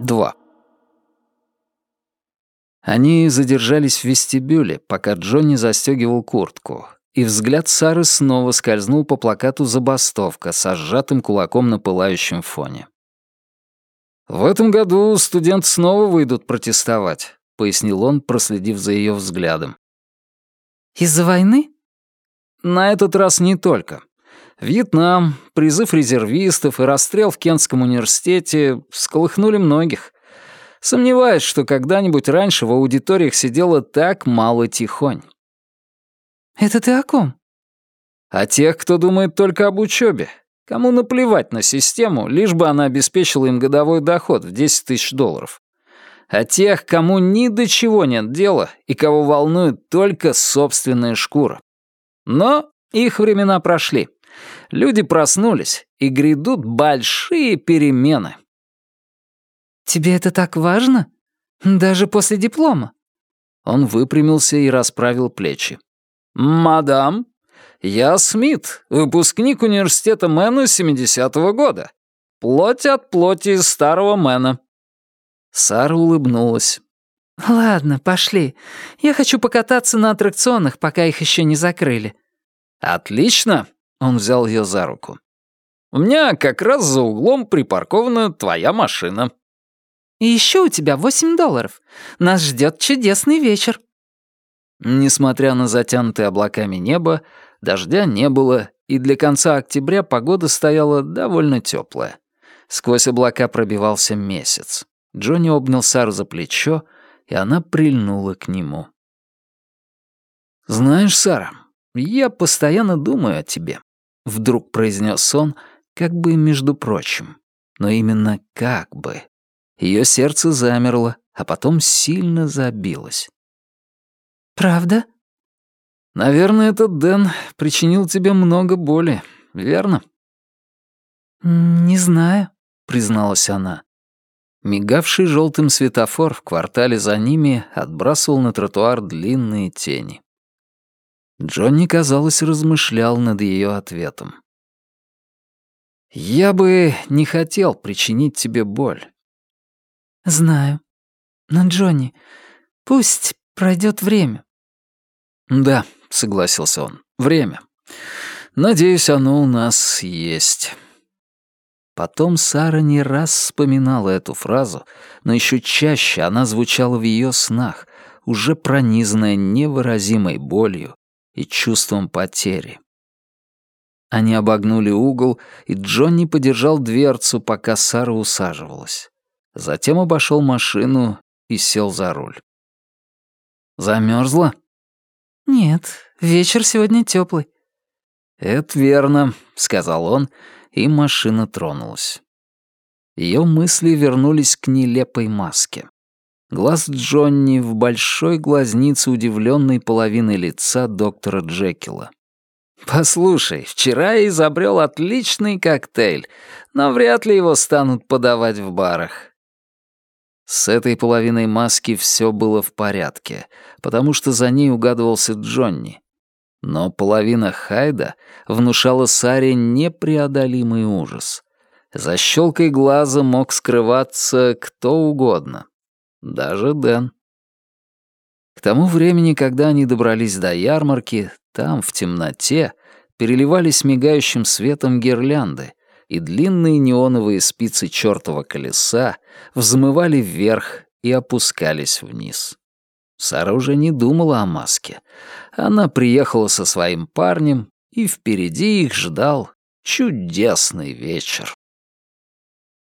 2. Они задержались в вестибюле, пока Джонни застегивал куртку, и взгляд Сары снова скользнул по плакату «Забастовка» со сжатым кулаком на пылающем фоне. «В этом году студенты снова выйдут протестовать», — пояснил он, проследив за ее взглядом. «Из-за войны?» «На этот раз не только. Вьетнам, призыв резервистов и расстрел в Кентском университете всколыхнули многих. Сомневаюсь, что когда-нибудь раньше в аудиториях сидело так мало тихонь. «Это ты о ком?» «О тех, кто думает только об учебе. Кому наплевать на систему, лишь бы она обеспечила им годовой доход в 10 тысяч долларов. О тех, кому ни до чего нет дела и кого волнует только собственная шкура. Но их времена прошли. Люди проснулись, и грядут большие перемены. «Тебе это так важно? Даже после диплома?» Он выпрямился и расправил плечи. «Мадам, я Смит, выпускник университета Мэна 70-го года. Плоть от плоти из старого Мэна». Сара улыбнулась. «Ладно, пошли. Я хочу покататься на аттракционах, пока их еще не закрыли». «Отлично!» — он взял ее за руку. «У меня как раз за углом припаркована твоя машина». И еще у тебя восемь долларов. Нас ждет чудесный вечер». Несмотря на затянутое облаками небо, дождя не было, и для конца октября погода стояла довольно теплая. Сквозь облака пробивался месяц. Джонни обнял Сару за плечо, и она прильнула к нему. «Знаешь, Сара, я постоянно думаю о тебе», — вдруг произнес он, как бы между прочим. Но именно как бы. Ее сердце замерло, а потом сильно забилось. «Правда?» «Наверное, этот Дэн причинил тебе много боли, верно?» «Не знаю», — призналась она. Мигавший желтым светофор в квартале за ними отбрасывал на тротуар длинные тени. Джонни, казалось, размышлял над ее ответом. «Я бы не хотел причинить тебе боль. «Знаю. Но, Джонни, пусть пройдет время». «Да», — согласился он, — «время. Надеюсь, оно у нас есть». Потом Сара не раз вспоминала эту фразу, но еще чаще она звучала в ее снах, уже пронизанная невыразимой болью и чувством потери. Они обогнули угол, и Джонни подержал дверцу, пока Сара усаживалась. Затем обошел машину и сел за руль. Замерзла? Нет, вечер сегодня теплый. Это верно, сказал он, и машина тронулась. Ее мысли вернулись к нелепой маске. Глаз Джонни в большой глазнице удивленной половины лица доктора Джекила. «Послушай, вчера я изобрел отличный коктейль, но вряд ли его станут подавать в барах. С этой половиной маски все было в порядке, потому что за ней угадывался Джонни. Но половина Хайда внушала Саре непреодолимый ужас. За щелкой глаза мог скрываться кто угодно. Даже Дэн. К тому времени, когда они добрались до ярмарки, там, в темноте, переливались мигающим светом гирлянды, и длинные неоновые спицы чертова колеса взмывали вверх и опускались вниз. Сара уже не думала о маске. Она приехала со своим парнем, и впереди их ждал чудесный вечер.